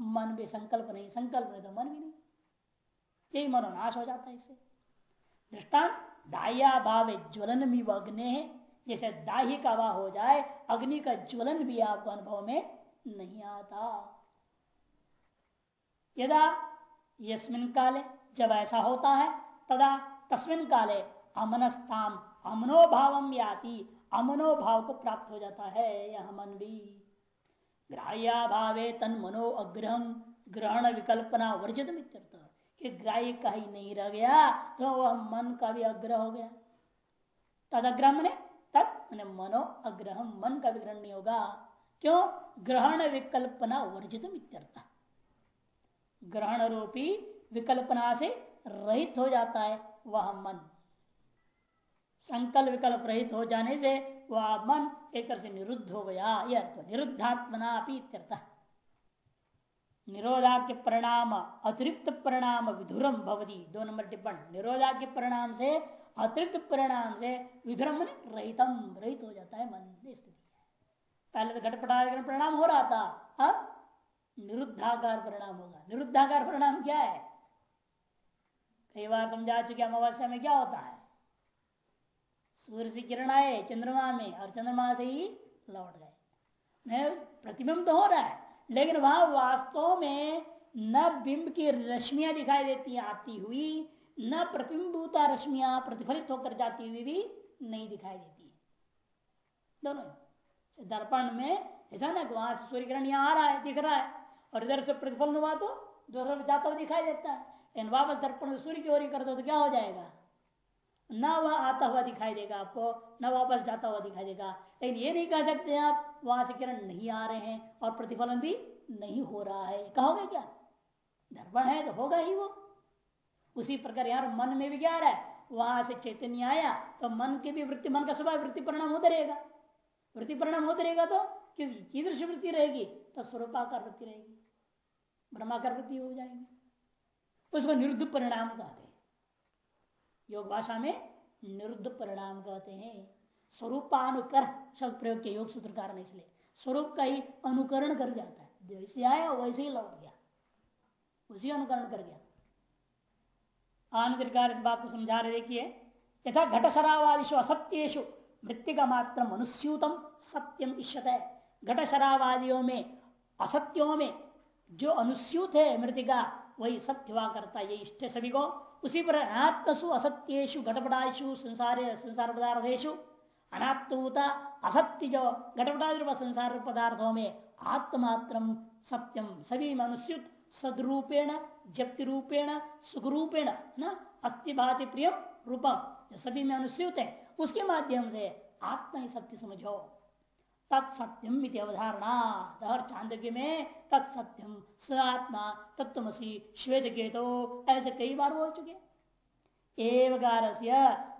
मन भी संकल्प नहीं संकल्प नहीं तो मन भी नहीं। यही मनोनाश हो जाता है इससे। दृष्टांत दाया भाव ज्वलन अग्ने, जैसे दाही का हवा हो जाए, अग्नि का ज्वलन भी आपको अनुभव में नहीं आता। यदा, यस्मिन काले जब ऐसा होता है तदा तस्मिन काले अमनस्ताम अमनोभाव याति। अमनोभाव को प्राप्त हो जाता है यह मन भी। ग्राह्याभावे तन मनो अग्रहम ग्रहण विकल्पना वर्जित कि ग्राह्य का ही नहीं रह गया तो वह मन का भी अग्रह हो गया। तद अग्रह ने तब मनो अग्रह, मन का भी ग्रहण नहीं होगा। क्यों? ग्रहण विकल्पना वर्जित ग्रहण रूपी विकल्पना से रहित हो जाता है, वह मन। संकल्प विकल्प रहित हो जाने से वह मन एक तरह से निरुद्ध हो गया। यह अर्थ निरुद्धात्मना निरोधा के परिणाम, अतिरिक्त परिणाम विधुरम भवदी दो नंबर टिप्पण। निरोधा के परिणाम से, अतिरिक्त परिणाम से विधुरम रहितम। रहित हो जाता है मन स्थिति। पहले तो घटपटा परिणाम हो रहा था। अब निरुद्धाकार परिणाम होगा। निरुद्धाकार परिणाम क्या है? कई बार समझा चुके अमावस्या में क्या होता है? सूर्य से किरण आए, चंद्रमा में, और चंद्रमा से ही लौट गए। प्रतिबिंब तो हो रहा है, लेकिन वहाँ वास्तव में न बिंब की रश्मियाँ दिखाई देती, आती हुई, न प्रतिबिंबता रश्मियाँ प्रतिफलित होकर जाती हुई भी नहीं दिखाई देती। दोनों दर्पण में ऐसा ना वहाँ से सूर्य किरण यहाँ आ रहा है, दिख रहा है, और इधर से प्रतिफलन हुआ तो दूसरा जाता हुआ दिखाई देता है। लेकिन वापस दर्पण सूर्य की ओर ही कर दो तो क्या हो जाएगा? न वह आता हुआ दिखाई देगा आपको, न वापस जाता हुआ दिखाई देगा। लेकिन ये नहीं कह सकते आप, वहाँ से किरण नहीं आ रहे हैं और प्रतिफलन भी नहीं हो रहा है। कहोगे क्या? दर्पण है तो होगा ही वो। उसी प्रकार यार मन में भी क्या है? वहाँ से चैतन्य आया तो मन के भी वृत्ति, मन का स्वभाव वृत्ति परिणाम होता रहेगा। वृत्ति परिणाम होता रहेगा तो किस, कीदृश वृत्ति रहेगी? तो स्वरूपाकार वृत्ति रहेगी। ब्रह्माकार वृत्ति हो जाएँगे। उसको निरुद्ध परिणाम कहते हैं। योग भाषा में निरुद्ध परिणाम कहते हैं। स्वरूपानुकर शब्द प्रयोग के योग सूत्र कारण इसलिए। स्वरूप का ही अनुकरण कर जाता है। जैसे आया, वैसे ही लौट गया। उसी अनुकरण कर गया। आनंद इस बात को समझा रहे देखिए यथा घटशरावादिशु असत्येशु मृत्यु का मात्र मनुष्यूतम सत्यम इष्यत। है घट शरावादियों में, असत्यों में जो अनुस्यूत है मृतिका वही सत्य हुआ करता है ये इष्ट सभी को। उसी पर अनात्मसु असत्येशु घटपटाशु संसार संसार पदार्थेशु अनात्मता असत्य जो घटपटा संसार पदार्थों में आत्मात्र सत्यम सभी मनुष्य सदरूपेण जप्ति रूपेण सुख रूपेण न अस्थि भाति प्रिय रूपम सभी में अनुस्यूत है, उसके माध्यम से आत्मा ही सत्य समझो। तत्सत्यम अवधारणा। और चांदज्ञ में तत्सत्यम स आत्मा तत्वसी श्वेत केतो ऐसे कई बार बोल चुके। एवकार से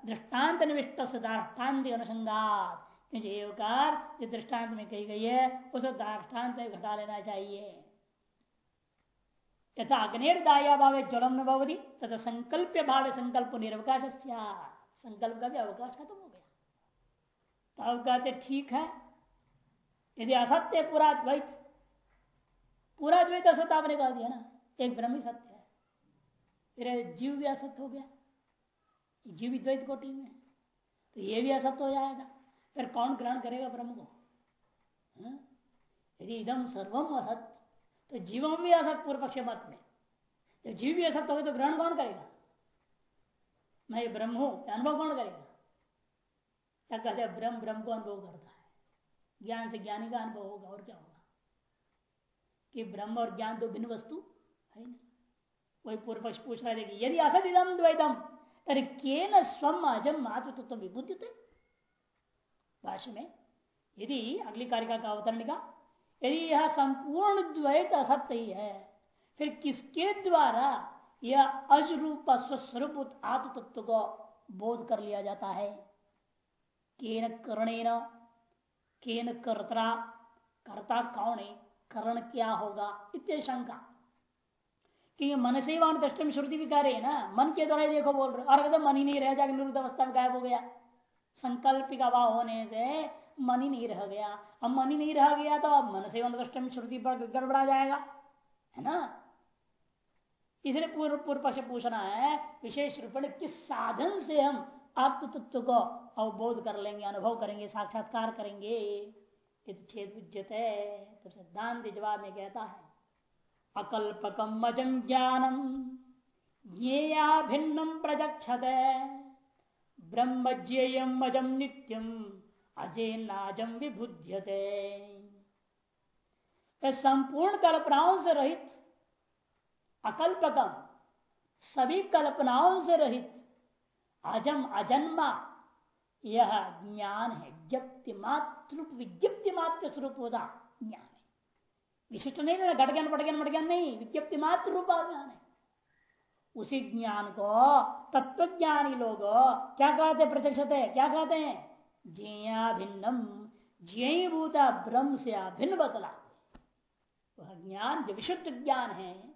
दृष्टांत निविष्ट दाष्टान्त अनुसंगात एवकार जो दृष्टांत में कही गई है, उसे दाष्टान्त घटा लेना चाहिए। यथा अग्निर दाया भाव ज्वलम न भवती, तथा संकल्प भाव संकल्प निरवकाश संकल्प का भी अवकाश खत्म हो गया। तब कहते ठीक है यदि असत्य पूरा द्वैत। पूरा द्वैत असत्य आपने कह दिया ना, एक ब्रह्म सत्य है। फिर जीव भी असत्य हो गया। जीव भी द्वैत कोटि में तो ये भी असत्य हो जाएगा। फिर कौन ग्रहण करेगा ब्रह्म को? हाँ? यदि इदम सर्वम असत तो जीवों भी असत पूर्व पक्ष मत में। जब जीव भी असत्य हो तो ग्रहण कौन करेगा? मैं ब्रह्म हूँ, अनुभव कौन करेगा? क्या कहते ब्रह्म ब्रह्म को अनुभव करता है। ज्ञान से ज्ञानी का अनुभव होगा, और क्या होगा? कि ब्रह्म और ज्ञान दो भिन्न वस्तु है ना वही पूर्व पक्ष पूछ रहा है कि यदि असत इदम द्वैतम, तरी के न स्वम अजम तत्व विभूति भाष्य में, यदि अगली कारिका का अवतरण का यदि यह संपूर्ण द्वैत असत्य ही है, फिर किसके द्वारा यह अज रूप स्वस्वरूप आत्म तत्व को बोध कर लिया जाता है? केन करणेन केन कर्ता कर्ता कौन है? करण क्या होगा? इतने शंका। कि मन से वन दृष्टि श्रुति भी कह रही है ना, मन के द्वारा देखो बोल रहे और एकदम मन ही नहीं रह जाकर निरुद्ध अवस्था में गायब हो गया। संकल्प का भाव होने से मन ही नहीं रह गया। अब मन ही नहीं रह गया तो अब मन से वन दृष्टि श्रुति पर गड़बड़ा जाएगा। है ना? इसलिए पूर्व पूर्व से पूछना है, विशेष रूप में किस साधन से हम आत्म तत्व को अवबोध कर लेंगे, अनुभव करेंगे, साक्षात्कार करेंगे। तो सिद्धांत जवाब में कहता है अकल्पकम अजम ज्ञानम ज्ञेया भिन्नम प्रजक्षत ब्रह्म ज्ञेयम अजम नित्यम अजय नाजम विबुध्यते संपूर्ण कल्पनाओं से रहित अकल्पकम सभी कल्पनाओं से रहित अजम अजन्मा, यह ज्ञान है। ज्ञप्ति मात्र, विज्ञप्ति मात्र स्वरूप होता ज्ञान है। विशिष्ट नहीं लेना, घटज्ञान, पटज्ञान, मटज्ञान नहीं, विज्ञप्ति मात्र रूपा ज्ञान है। उसी ज्ञान को तत्व ज्ञानी लोग क्या कहते प्रत्यक्ष क्या कहते हैं? जिया भिन्नम जिय भूता ब्रह्म से अभिन्न बतला वह ज्ञान जो विशुद्ध ज्ञान है,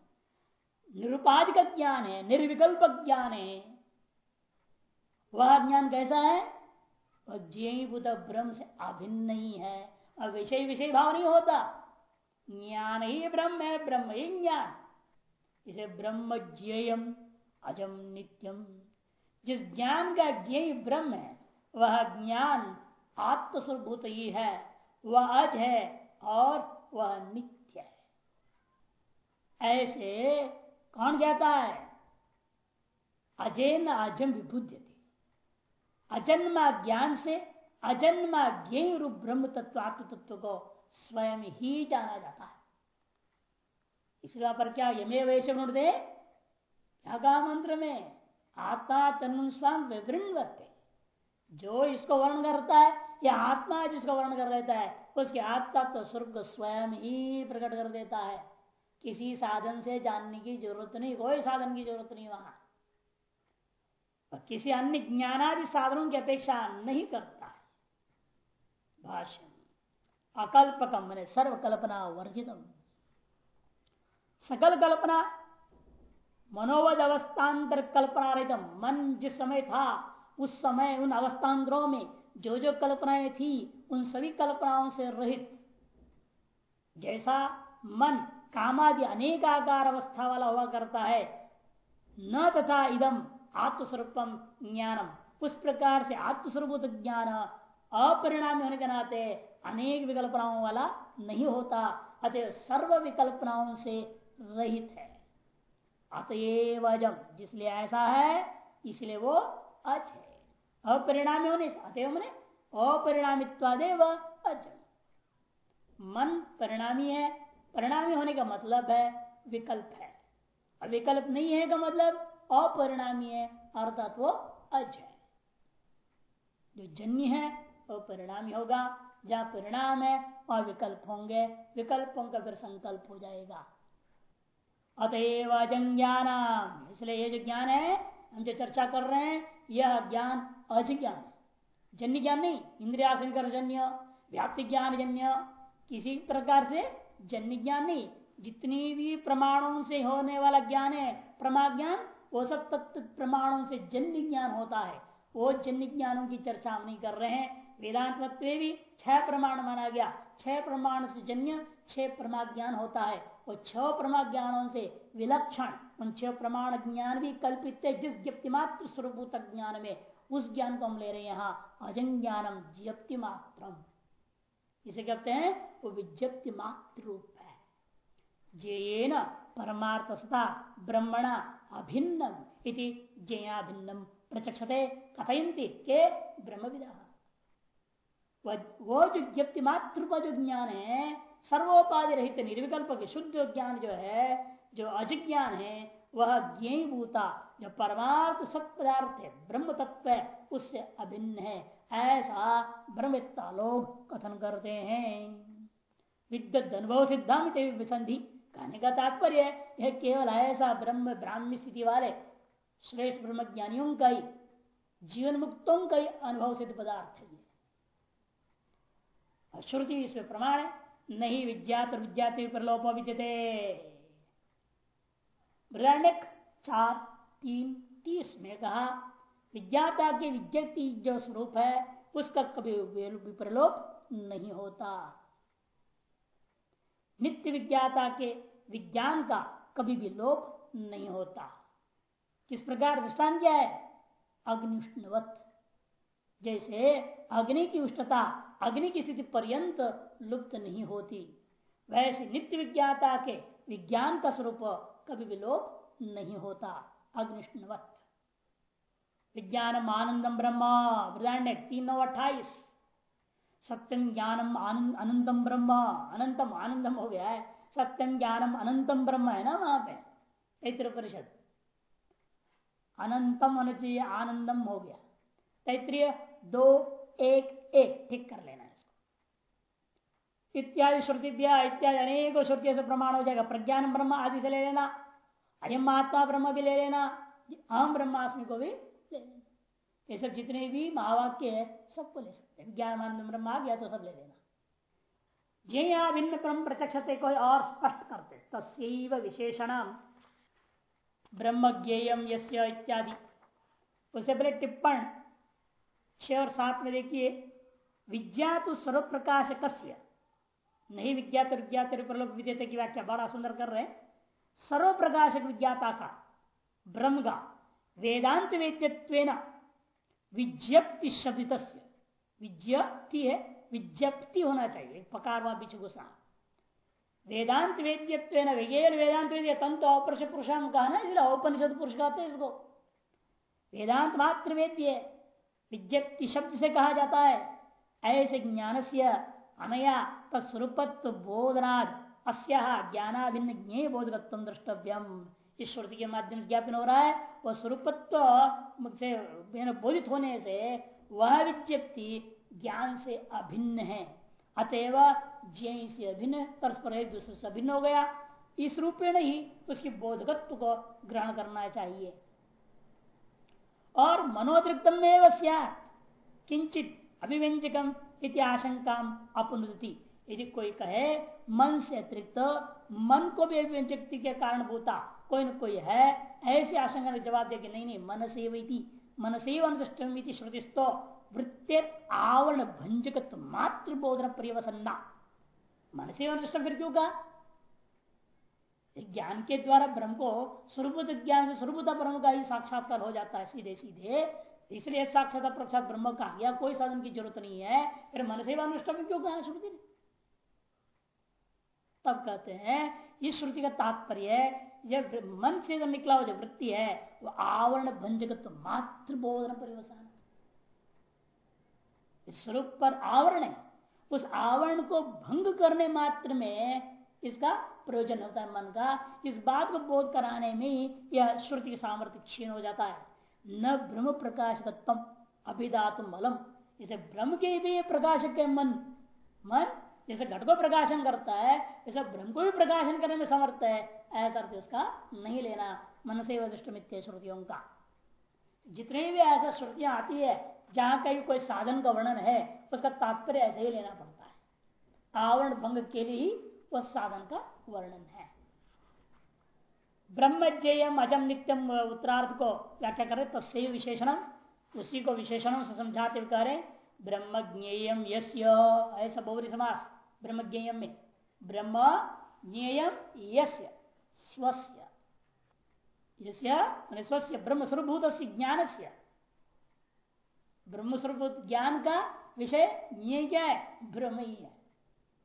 निरुपाधिक ज्ञान है, निर्विकल्प ज्ञान है वह ज्ञान कैसा है? वह ब्रह्म से अभिन्न नहीं है और विषय विषय भाव नहीं होता। ज्ञान ही ब्रह्म है, ब्रह्म ही ज्ञान। इसे ब्रह्म ज्ञेयम, अजम नित्यम। जिस ज्ञान का ज्ञेय ब्रह्म है, वह ज्ञान आत्मस्वरूभूत ही है। वह अज है और वह नित्य है। ऐसे कौन कहता है? अजैन अजम विबुद्ध थी अजन्मा ज्ञान से, अजन्मा ज्ञ रूप ब्रह्म तत्व आत्म तत्व को स्वयं ही जाना जाता है। इसलिए पर क्या यमे वैश्य दे क्या मंत्र में आत्मा तनु स्वाम विवृणवते जो इसको वर्ण करता है, या आत्मा जिसको वर्ण कर लेता है, उसके आत्मा तो स्वर्ग स्वयं ही प्रकट कर देता है। किसी साधन से जानने की ज़रूरत नहीं, कोई साधन की ज़रूरत नहीं वहाँ। किसी अन्य ज्ञानादि साधनों की अपेक्षा नहीं करता है। भाष्य अकल्पकम मैंने सर्व कल्पना वर्जितम। सकल कल्पना मनोवध अवस्थान्तर कल्पना रहित मन जिस समय था, उस समय उन अवस्थान्तरों में जो जो कल्पनाएँ थी, उन सभी कल्पनाओं से रहित। जैसा मन कामादि अनेक आकार अवस्था वाला हुआ करता है, न तथा इदम आत्मस्वरूपम ज्ञानम। उस प्रकार से आत्मस्वरूप ज्ञान अपरिणामी होने के नाते अनेक विकल्पनाओं वाला नहीं होता, अतः सर्व विकल्पनाओं से रहित है। अतएव अजम जिसलिए ऐसा है, इसलिए वो अज है। अपरिणामी होने से, अतएव मैंने अपरिणामित्वादेव अजम मन परिणामी है, परिणामी होने का मतलब है विकल्प है। विकल्प नहीं है का मतलब? अपरिणामी है, अर्थात वो अज है। जो जन्य है, वो परिणामी होगा। जहाँ परिणाम है, वहाँ विकल्प होंगे। विकल्पों का फिर संकल्प हो जाएगा। अतएव अजज्ञान इसलिए ये जो ज्ञान है, हम जो चर्चा कर रहे हैं, यह ज्ञान अज ज्ञान है। जन्य ज्ञान नहीं, इंद्रियाशंकर जन्य, व्याप्ति ज्ञान जन्य। किसी प्रकार से जन्य ज्ञान नहीं, जितनी भी प्रमाणों से होने वाला ज्ञान है, प्रमा ज्ञान वो सब तत्व प्रमाणों से जन्य ज्ञान होता है। वो जन्य ज्ञानों की चर्चा हम नहीं कर रहे हैं। वेदांत तत्व भी छह प्रमाण माना गया। छह प्रमाण से जन्य, छह प्रमा ज्ञान होता है। वो छह प्रमा ज्ञानों से विलक्षण, उन छह प्रमाण ज्ञान भी कल्पित है जिस ज्ञप्ति मात्र स्वरूप ज्ञान में। उस ज्ञान को हम ले रहे हैं यहाँ अजन ज्ञानम ज्ञप्ति मात्रम इसे कहते हैं? वो विज्ञप्ति मात्र रूप है। जे परमार्थता ब्रह्मणा अभिन्नम इति जया भिन्नम प्रचक्षते कथयंती के ब्रह्म विदा वो जो ज्ञप्ति मात्र का जो ज्ञान है सर्वोपाधि रहित निर्विकल्प के शुद्ध ज्ञान जो है, जो अजज्ञान है, वह ज्ञभूता जो परमार्थ सत पदार्थ है ब्रह्म तत्व है, उससे अभिन्न है। ऐसा ब्रह्मता लोग कथन करते हैं। विद्युत अनुभव सिद्धांत विसंधि कहने का तात्पर्य यह केवल ऐसा ब्रह्म ब्राह्मी स्थिति वाले श्रेष्ठ ब्रह्म ज्ञानियों का ही जीवन मुक्तों का ही अनुभव सिद्ध पदार्थ है श्रुति इसमें प्रमाण है, नहीं विद्यात विद्यार्थी प्रलोप विद्यते बृदारण्यक चार तीन तीस में कहा, विज्ञाता के विज्ञप्ति जो स्वरूप है, उसका कभी प्रलोप नहीं होता। नित्य विज्ञाता के विज्ञान का कभी भी लोप नहीं होता। किस प्रकार दृष्टान क्या है? अग्निष्णवत। जैसे अग्नि की उष्णता अग्नि की स्थिति पर्यंत लुप्त नहीं होती, वैसे नित्य विज्ञाता के विज्ञान का स्वरूप कभी भी लोप नहीं होता। अग्निष्णवत। विज्ञानम आनंदम ब्रह्म। वृदाण्य तीन नौ अट्ठाईस। सत्यम ज्ञानम अनंतम ब्रह्म। अनंतम आनंदम हो गया है। सत्यम ज्ञानम अनंतम ब्रह्म है ना वहाँ पे तैत्र परिषद अनंतम चाहिए आनंदम हो गया। तैत्रीय, दो, एक एक, ठीक कर लेना इसको। इत्यादि श्रुति इत्यादि अनेकों श्रुतियों से प्रमाण हो जाएगा। प्रज्ञान ब्रह्म आदि से ले लेना, अयम आत्मा ब्रह्म भी ले लेना, अहम ब्रह्मास्मि को भी ले लेना। ये सब जितने भी महावाक्य है, सबको ले सकते हैं। ज्ञान ब्रह्म आ गया तो सब ले लेना। जे या भिन्न ब्रह्म प्रत्यक्ष कोई और स्पष्ट करते तस्व विशेषण ब्रह्म ज्ञेयम यस्य इत्यादि। उससे पहले टिप्पण, छह और सात में देखिए विज्ञा तो सर्व प्रकाशक नहीं विज्ञात विज्ञात प्रलोक विद्यते की व्याख्या बड़ा सुंदर कर रहे सर्व प्रकाशक विज्ञाता का, ब्रह्म का, वेदांत वेद्यत्व विज्ञप्ति शब्द विज्ञप्ति है विज्ञप्ति होना चाहिए पकार वहाँ बीच घुसा वेदांत वेद्यत्व वेदांत वेद्य तंत्र औपरुष पुरुषाम कहा ना, इसलिए औपनिषद पुरुष कहते हैं इसको। वेदांत मात्र वेद्य विज्ञप्ति शब्द से कहा जाता है, ऐसे ज्ञान से अनया तत्स्वरूपत्व बोधनाद, अस्या ज्ञानाभिन्न ज्ञेय बोधकत्व द्रष्टव्यम। इस श्रुति के माध्यम से ज्ञापन हो रहा है वह स्वरूपत्व से बोधित होने से वह विज्ञप्ति ज्ञान से अभिन्न है। अतएव ज्ञ से अभिन्न, परस्पर एक दूसरे से अभिन्न हो गया। इस रूप में ही उसकी बोधकत्व को ग्रहण करना चाहिए। और मनोदृक्तम किंचित अभिव्यंजकम इति आशंका अपनुदति यदि कोई कहे, मन से अतिरिक्त, मन को भी अभिव्यंजक के कारण भूता, कोई न कोई है, ऐसी आशंका जवाब दे नहीं नहीं, मन से मन से अनुष्टमी श्रुतिस्तो। वृत्ति आवरण भंजक मात्र बोधन प्रियवसन्ना मन से अनुष्टम फिर क्यों कहा? ज्ञान के द्वारा ब्रह्म को स्वरूप ज्ञान से स्वरूपता ब्रह्म का ही साक्षात्कार हो जाता है सीधे सीधे। इसलिए साक्षात प्रसाद ब्रह्म का या कोई साधन की ज़रूरत नहीं है। फिर मन से अनुष्टम क्यों कहा श्रुति ने? तब कहते हैं, इस श्रुति का तात्पर्य यह मन से जब निकला हुआ जो वृत्ति है, वो आवरण भंजक तो मात्र स्वरूप पर आवरण है। उस आवरण को भंग करने मात्र में इसका प्रयोजन होता है मन का। इस बात को बोध कराने में यह श्रुति सामर्थ्य क्षीण हो जाता है। न ब्रह्म प्रकाशकत्व अभिदातुम बलम इसे ब्रह्म के भी प्रकाशक है मन। मन जैसे घट को प्रकाशन करता है, जैसे ब्रह्म को भी प्रकाशन करने में समर्थ है, ऐसा अर्थ इसका नहीं लेना। मन से वधिष्ठ श्रुतियों का। जितने भी ऐसा श्रुतियाँ आती है जहाँ कहीं कोई साधन का वर्णन है, उसका तात्पर्य ऐसे ही लेना पड़ता है। आवरण भंग के लिए ही वह साधन का वर्णन है। ब्रह्मज्ञेयम अजम नित्यम, उत्तरार्थ को व्याख्या करें तो से विशेषण उसी को विशेषणों से समझाते हुए कह ब्रह्म ज्ञेयम यस्य, ऐसा बहुरी समास ब्रह्म ज्ञेयम में ब्रह्म ज्ञेयम यस्य स्वस्य स्वस्य ब्रह्म स्वरूभूत ज्ञान से ब्रह्म स्वरूप ज्ञान का विषय ज्ञेय क्या है? ब्रह्म ही है।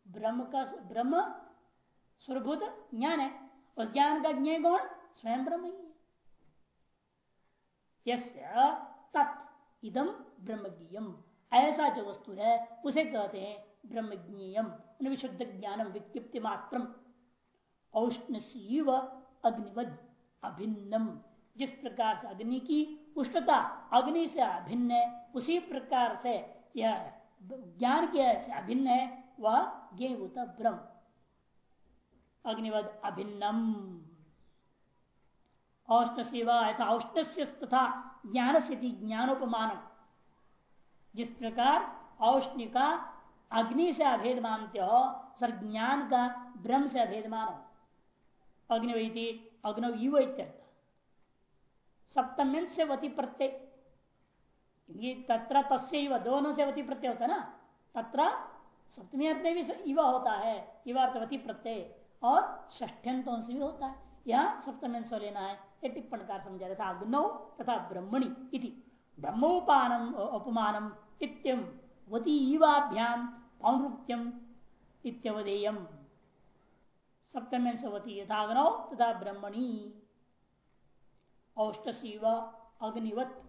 ब्रह्म का ब्रह्म स्वरूभूत ज्ञान है। उस ज्ञान का ज्ञेय कौन? स्वयं ब्रह्म ही है। तत् इदम ब्रह्मज्ञम ऐसा जो वस्तु है, उसे कहते हैं ब्रह्मज्ञेयम। विशुद्ध ज्ञानम विज्ञप्ति मात्र औष्ण अग्निवद अभिन्नम। जिस प्रकार से अग्नि की उष्णता अग्नि से अभिन्न है। उसी प्रकार से यह ज्ञान के अभिन्न है, वह ज्ञभूत ब्रह्म। अग्निवद अभिन्नम। औष्ण सेवा औष्ण तथा ज्ञान से ज्ञानोपमान जिस प्रकार औष्ण का अग्नि से अभेद मानते हो सर ज्ञान का ब्रह्म से अभेद मानो। अग्निवती अग्नव युव सप्तम से वती प्रत्यय। तत्र तस्य दोनों से वती प्रत्यय होता है ना? तत्र सप्तमी अर्थ में भी युवा होता है। युवा अर्थवती प्रत्यय। और ष्ठ्यंतों से भी होता है। यहाँ सप्तम से लेना है। ये टिप्पण कार समझा रहा था, अग्नौ तथा ब्रह्मणि इति। ब्रह्मोपानम उपमानम इत्यम वती इवाभ्याम पौनृत्यम इत्यवदेयम सप्तम सवती यथाग्नौ तथा ब्रह्मणी। औष्ट अग्निवत।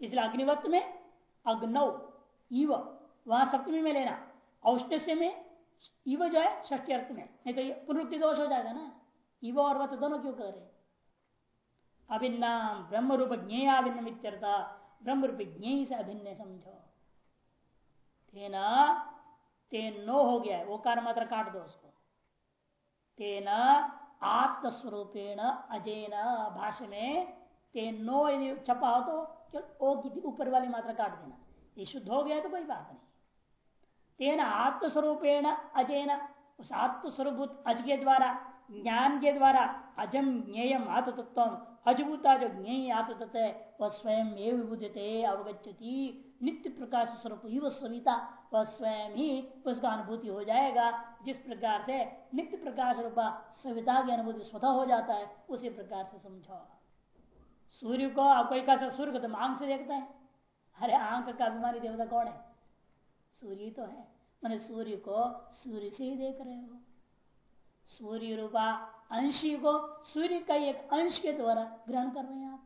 इसलिए अग्निवत में अग्नौ, इव, वहाँ सप्तमी में लेना। औष्टस्य में इव जो है ष्टी अर्थ में। नहीं तो पुनरुक्ति दोष हो जाएगा ना। इव और वत दोनों क्यों कह रहे? अभिन्ना ब्रह्म रूप ज्ञेयाभिन्न ब्रह्म रूप ज्ञेय से अभिन्न समझो। तेना, तेनो हो गया है। वो कार मात्र काट दो उसको। तेना आत्मस्वरूपेण अजैन भाषा में तेनो यदि छपा हो तो केवल ओ की ऊपर वाली मात्रा काट देना। ये शुद्ध हो गया तो कोई बात नहीं। तेना आत्मस्वरूपेण अजैन, उस आत्मस्वरूप अज के द्वारा, ज्ञान के द्वारा, अजम ज्ञेयम आत्मतत्व अजभूता जो ज्ञेय आत्मतत्व है, वह स्वयं विभुदते अवगछति नित्य प्रकाश स्वरूप युव सविता, वह स्वयं ही उसका अनुभूति हो जाएगा। जिस प्रकार से नित्य प्रकाश रूपा सविता की अनुभूति स्वतः हो जाता है, उसी प्रकार से समझो। सूर्य को कोई कहा सूर्य को तो आँख से देखता है। अरे, आँख का अभिमानी देवता कौन है? सूर्य तो है। मैंने सूर्य को सूर्य से ही देख रहे हो। सूर्य रूपा अंशी को सूर्य का एक अंश के द्वारा ग्रहण कर रहे हैं आप।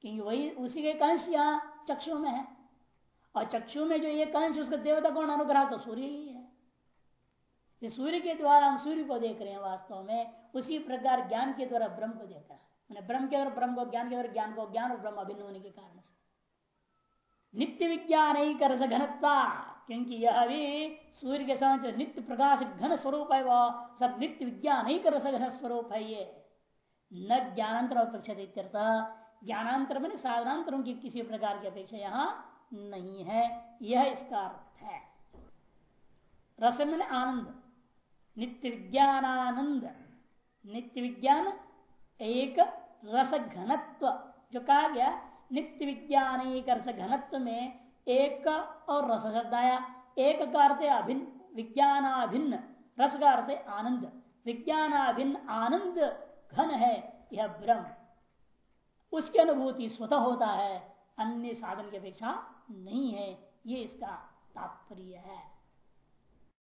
क्योंकि वही उसी के एक अंश यहाँ चक्षु में है। और चक्षु में जो एक अंश उसका देवता कौन अनुग्रह तो सूर्य ही है। ये सूर्य के द्वारा हम सूर्य को देख रहे हैं वास्तव में, उसी प्रकार ज्ञान के द्वारा ब्रह्म को देख रहा है। ब्रह्म के द्वारा ब्रह्म को, ज्ञान के द्वारा ज्ञान को, ज्ञान और ब्रह्म अभिन्न होने के कारण से। नित्य विज्ञान ही कर घनत्वा, क्योंकि यह भी सूर्य के समझ नित्य प्रकाश घन स्वरूप है वह सब नित्य विज्ञान ही कर घन स्वरूप है ये। न ज्ञानांतर अपेक्षा ज्ञानांतर में साधनांतरों की किसी प्रकार की अपेक्षा यहाँ नहीं है। यह इसका अर्थ है। रस में आनंद नित्य विज्ञानानंद नित्य विज्ञान एक रस घनत्व जो कहा गया नित्य विज्ञान एक रस घनत्व में एक और रस शब्द आया। एक का अर्थ अभिन्न, विज्ञानाभिन्न। रस का अर्थ आनंद। विज्ञानाभिन्न आनंद घन है, यह ब्रह्म। उसकी अनुभूति स्वतः होता है, अन्य साधन की अपेक्षा नहीं है। ये इसका तात्पर्य है।